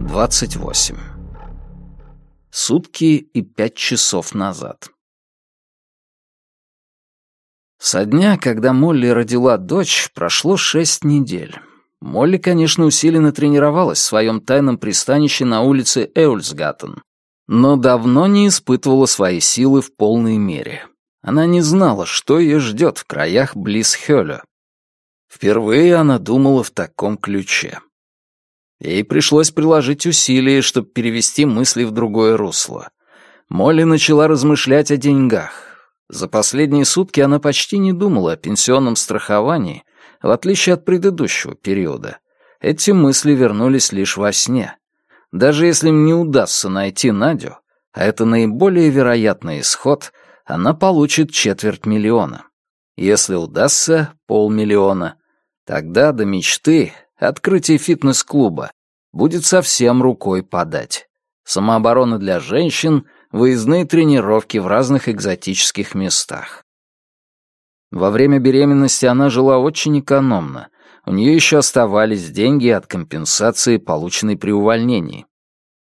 Двадцать восемь. Сутки и пять часов назад. Со дня, когда Молли родила дочь, прошло шесть недель. Молли, конечно, усиленно тренировалась в своем тайном пристанище на улице Эульсгаттен, но давно не испытывала свои силы в полной мере. Она не знала, что ее ждет в краях близ Хёля. Впервые она думала в таком ключе. Ей пришлось приложить усилия, чтобы перевести мысли в другое русло. Молли начала размышлять о деньгах. За последние сутки она почти не думала о пенсионном страховании, в отличие от предыдущего периода. Эти мысли вернулись лишь во сне. Даже если им не удастся найти Надю, а это наиболее вероятный исход, она получит четверть миллиона. Если удастся — полмиллиона. Тогда до мечты открытие фитнес-клуба будет совсем рукой подать. Самооборона для женщин, выездные тренировки в разных экзотических местах. Во время беременности она жила очень экономно. У нее еще оставались деньги от компенсации, полученной при увольнении.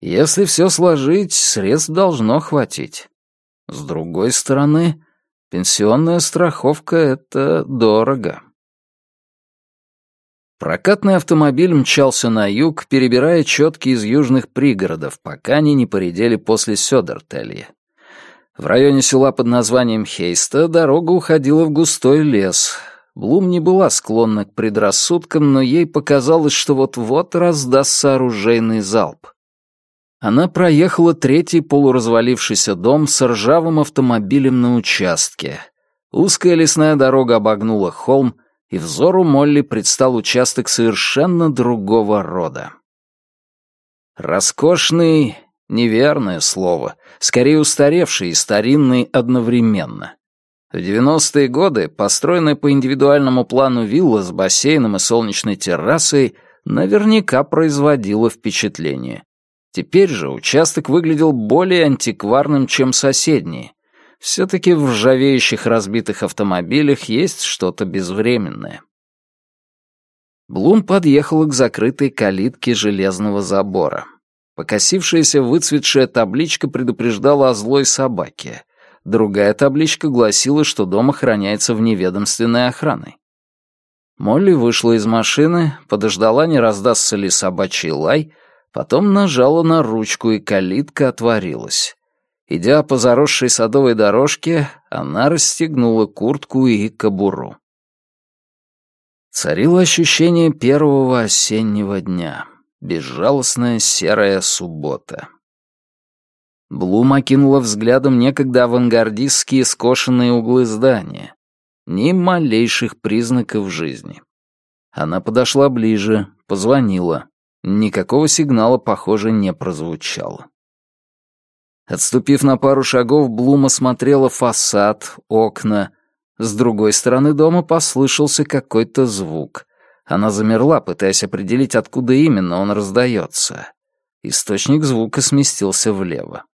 Если все сложить, средств должно хватить. С другой стороны, пенсионная страховка — это дорого. Прокатный автомобиль мчался на юг, перебирая четки из южных пригородов, пока они не поредели после Сёдертелья. В районе села под названием Хейста дорога уходила в густой лес. Блум не была склонна к предрассудкам, но ей показалось, что вот-вот раздастся оружейный залп. Она проехала третий полуразвалившийся дом с ржавым автомобилем на участке. Узкая лесная дорога обогнула холм, и взору Молли предстал участок совершенно другого рода. Роскошный — неверное слово, скорее устаревший и старинный одновременно. В 90-е годы построенная по индивидуальному плану вилла с бассейном и солнечной террасой наверняка производила впечатление. Теперь же участок выглядел более антикварным, чем соседние, все-таки в ржавеющих разбитых автомобилях есть что-то безвременное. Блум подъехала к закрытой калитке железного забора. Покосившаяся выцветшая табличка предупреждала о злой собаке. Другая табличка гласила, что дом охраняется вневедомственной охраной. Молли вышла из машины, подождала, не раздастся ли собачий лай, потом нажала на ручку, и калитка отворилась. Идя по заросшей садовой дорожке, она расстегнула куртку и кобуру. Царило ощущение первого осеннего дня. Безжалостная серая суббота. Блум окинула взглядом некогда авангардистские скошенные углы здания. Ни малейших признаков жизни. Она подошла ближе, позвонила. Никакого сигнала, похоже, не прозвучало. Отступив на пару шагов, Блум осмотрела фасад, окна. С другой стороны дома послышался какой-то звук. Она замерла, пытаясь определить, откуда именно он раздается. Источник звука сместился влево.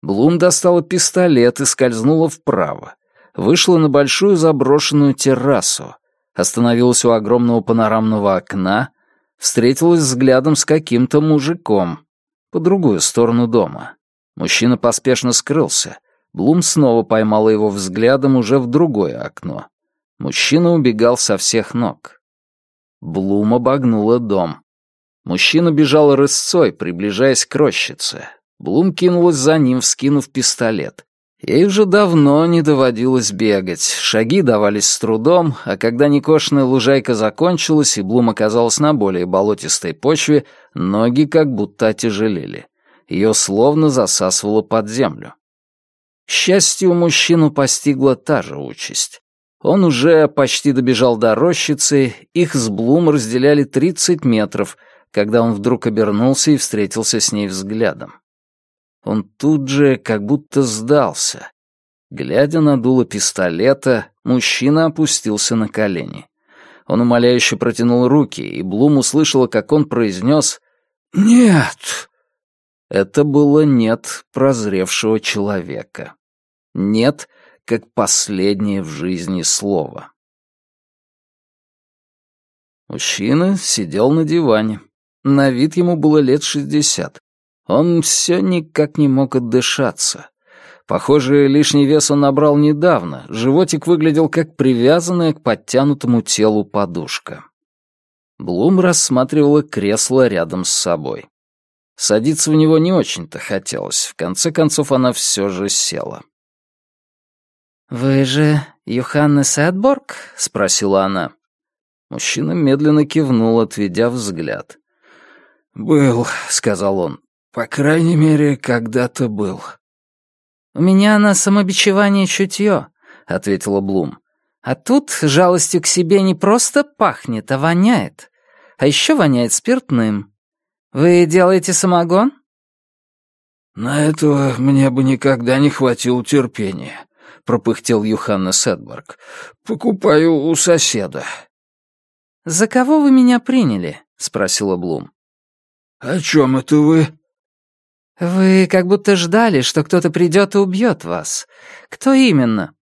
Блум достала пистолет и скользнула вправо. Вышла на большую заброшенную террасу. Остановилась у огромного панорамного окна. Встретилась взглядом с каким-то мужиком. По другую сторону дома. Мужчина поспешно скрылся. Блум снова поймала его взглядом уже в другое окно. Мужчина убегал со всех ног. Блум обогнула дом. Мужчина бежал рысцой, приближаясь к рощице. Блум кинулась за ним, вскинув пистолет. Ей уже давно не доводилось бегать. Шаги давались с трудом, а когда некошенная лужайка закончилась и Блум оказалась на более болотистой почве, ноги как будто отяжелели. Ее словно засасывало под землю. К счастью, мужчину постигла та же участь. Он уже почти добежал до рощицы, их с Блум разделяли 30 метров, когда он вдруг обернулся и встретился с ней взглядом. Он тут же как будто сдался. Глядя на дуло пистолета, мужчина опустился на колени. Он умоляюще протянул руки, и Блум услышала, как он произнес «Нет!» Это было «нет» прозревшего человека. «Нет» как последнее в жизни слово. Мужчина сидел на диване. На вид ему было лет шестьдесят. Он все никак не мог отдышаться. Похоже, лишний вес он набрал недавно. Животик выглядел как привязанная к подтянутому телу подушка. Блум рассматривала кресло рядом с собой. Садиться в него не очень-то хотелось. В конце концов, она все же села. «Вы же Юханнес Эдборг?» — спросила она. Мужчина медленно кивнул, отведя взгляд. «Был», — сказал он. «По крайней мере, когда-то был». «У меня на самобичевание чутье», — ответила Блум. «А тут жалостью к себе не просто пахнет, а воняет. А еще воняет спиртным. Вы делаете самогон?» «На этого мне бы никогда не хватило терпения», — пропыхтел Юханнес Эдборг. «Покупаю у соседа». «За кого вы меня приняли?» — спросила Блум. «О чем это вы?» «Вы как будто ждали, что кто-то придет и убьет вас. Кто именно?»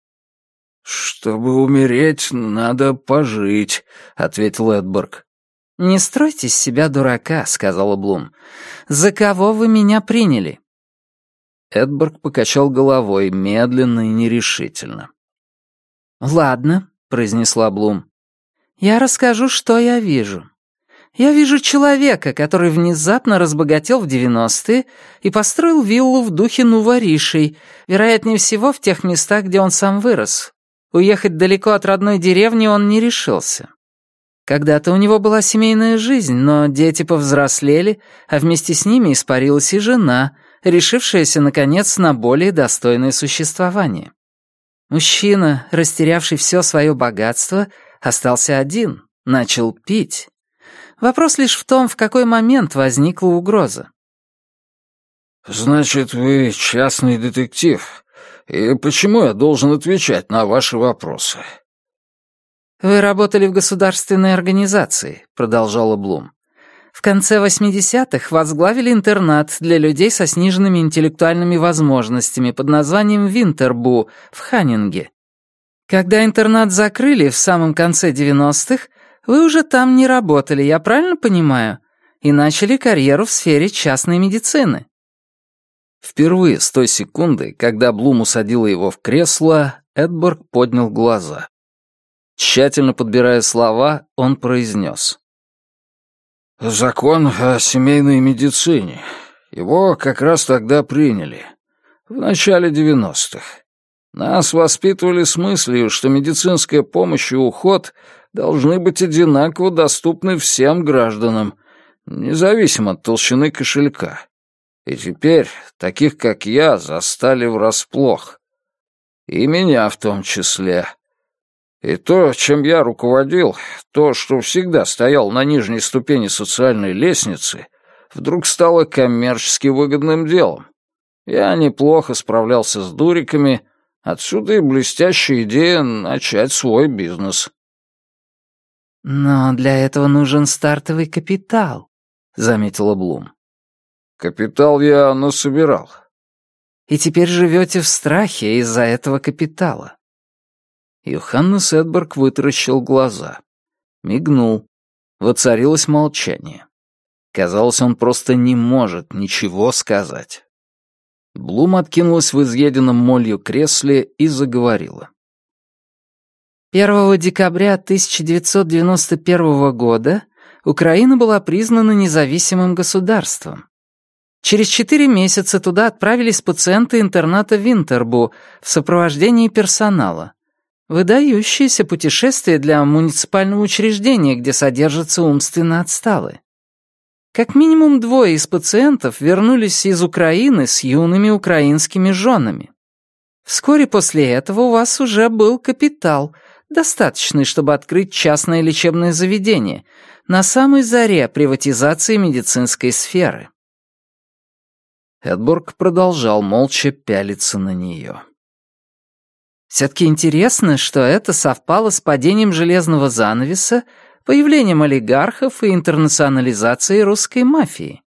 «Чтобы умереть, надо пожить», — ответил Эдборг. «Не стройте из себя дурака», — сказала Блум. «За кого вы меня приняли?» Эдборг покачал головой медленно и нерешительно. «Ладно», — произнесла Блум. «Я расскажу, что я вижу. Я вижу человека, который внезапно разбогател в 90-е и построил виллу в духе Нуворишей, вероятнее всего в тех местах, где он сам вырос. Уехать далеко от родной деревни он не решился. Когда-то у него была семейная жизнь, но дети повзрослели, а вместе с ними испарилась и жена — решившаяся, наконец, на более достойное существование. Мужчина, растерявший все свое богатство, остался один, начал пить. Вопрос лишь в том, в какой момент возникла угроза. «Значит, вы частный детектив. И почему я должен отвечать на ваши вопросы?» «Вы работали в государственной организации», — продолжала Блум. В конце 80-х возглавили интернат для людей со сниженными интеллектуальными возможностями под названием Винтербу в Ханнинге. Когда интернат закрыли в самом конце 90-х, вы уже там не работали, я правильно понимаю? И начали карьеру в сфере частной медицины. Впервые с той секунды, когда Блум усадила его в кресло, Эдборг поднял глаза. Тщательно подбирая слова, он произнес. Закон о семейной медицине. Его как раз тогда приняли. В начале девяностых. Нас воспитывали с мыслью, что медицинская помощь и уход должны быть одинаково доступны всем гражданам, независимо от толщины кошелька. И теперь таких, как я, застали врасплох. И меня в том числе. И то, чем я руководил, то, что всегда стоял на нижней ступени социальной лестницы, вдруг стало коммерчески выгодным делом. Я неплохо справлялся с дуриками, отсюда и блестящая идея начать свой бизнес. «Но для этого нужен стартовый капитал», — заметила Блум. «Капитал я насобирал». «И теперь живете в страхе из-за этого капитала. Йоханнес Эдберг вытаращил глаза. Мигнул. Воцарилось молчание. Казалось, он просто не может ничего сказать. Блум откинулась в изъеденном молью кресле и заговорила. 1 декабря 1991 года Украина была признана независимым государством. Через четыре месяца туда отправились пациенты интерната Винтербу в сопровождении персонала. Выдающееся путешествие для муниципального учреждения, где содержатся умственно отсталые. Как минимум двое из пациентов вернулись из Украины с юными украинскими женами. Вскоре после этого у вас уже был капитал, достаточный, чтобы открыть частное лечебное заведение, на самой заре приватизации медицинской сферы. Эдборг продолжал молча пялиться на нее. Все-таки интересно, что это совпало с падением железного занавеса, появлением олигархов и интернационализацией русской мафии.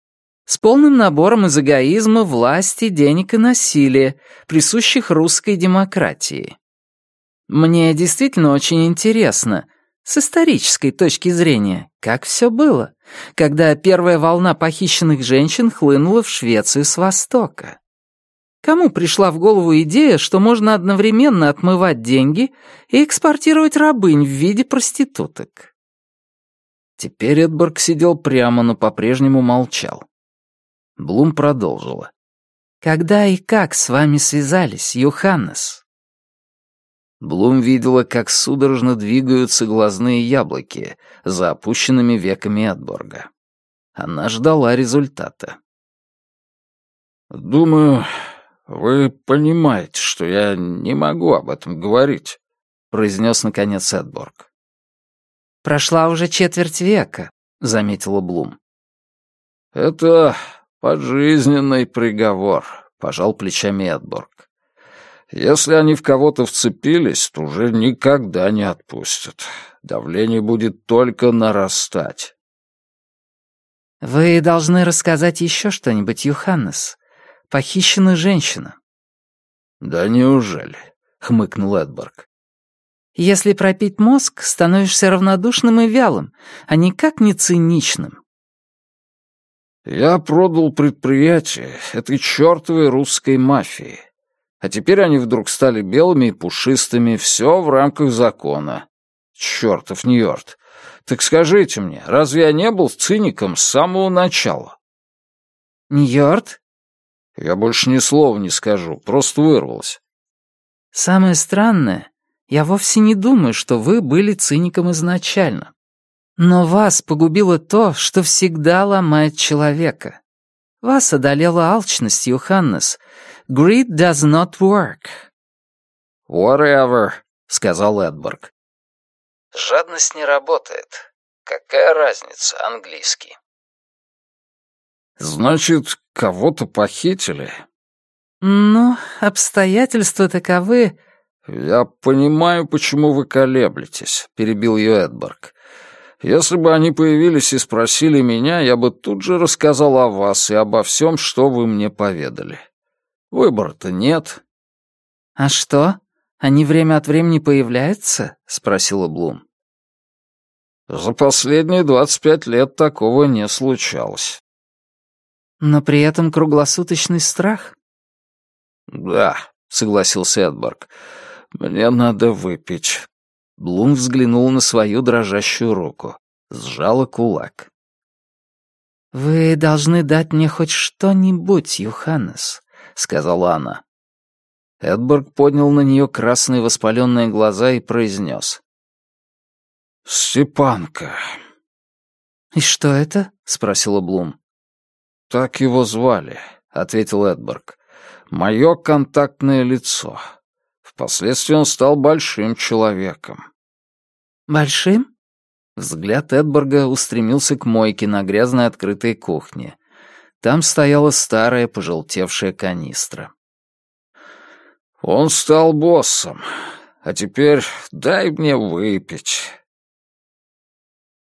С полным набором из эгоизма, власти, денег и насилия, присущих русской демократии. Мне действительно очень интересно, С исторической точки зрения, как все было, когда первая волна похищенных женщин хлынула в Швецию с востока. Кому пришла в голову идея, что можно одновременно отмывать деньги и экспортировать рабынь в виде проституток? Теперь Эдборг сидел прямо, но по-прежнему молчал. Блум продолжила. «Когда и как с вами связались, Юханнес?» Блум видела, как судорожно двигаются глазные яблоки за опущенными веками Эдборга. Она ждала результата. «Думаю, вы понимаете, что я не могу об этом говорить», — произнес наконец Эдборг. «Прошла уже четверть века», — заметила Блум. «Это пожизненный приговор», — пожал плечами Эдборг. «Если они в кого-то вцепились, то уже никогда не отпустят. Давление будет только нарастать». «Вы должны рассказать еще что-нибудь, Юханнес. Похищена женщина». «Да неужели?» — хмыкнул Эдборг. Если пропить мозг, становишься равнодушным и вялым, а никак не циничным. Я продал предприятие этой чертовой русской мафии. А теперь они вдруг стали белыми и пушистыми, все в рамках закона. Чертов Нью-Йорк. Так скажите мне, разве я не был циником с самого начала? Нью-Йорк? Я больше ни слова не скажу, просто вырвалось. Самое странное, я вовсе не думаю, что вы были циником изначально. Но вас погубило то, что всегда ломает человека. Вас одолела алчность, Юханнес. Greed does not work. Whatever, сказал Эдборг. Жадность не работает. Какая разница, английский? Значит, кого-то похитили? Ну, обстоятельства таковы, «Я понимаю, почему вы колеблетесь», — перебил ее Эдборг. «Если бы они появились и спросили меня, я бы тут же рассказал о вас и обо всем, что вы мне поведали. Выбора-то нет». «А что? Они время от времени появляются?» — спросила Блум. «За последние двадцать пять лет такого не случалось». «Но при этом круглосуточный страх?» «Да», — согласился Эдборг. «Мне надо выпить». Блум взглянул на свою дрожащую руку, сжала кулак. «Вы должны дать мне хоть что-нибудь, Юханнес», — сказала она. Эдберг поднял на нее красные воспаленные глаза и произнес. «Степанка». «И что это?» — спросила Блум. «Так его звали», — ответил Эдберг. «Мое контактное лицо. Впоследствии он стал большим человеком. «Большим?» Взгляд Эдборга устремился к мойке на грязной открытой кухне. Там стояла старая пожелтевшая канистра. «Он стал боссом. А теперь дай мне выпить».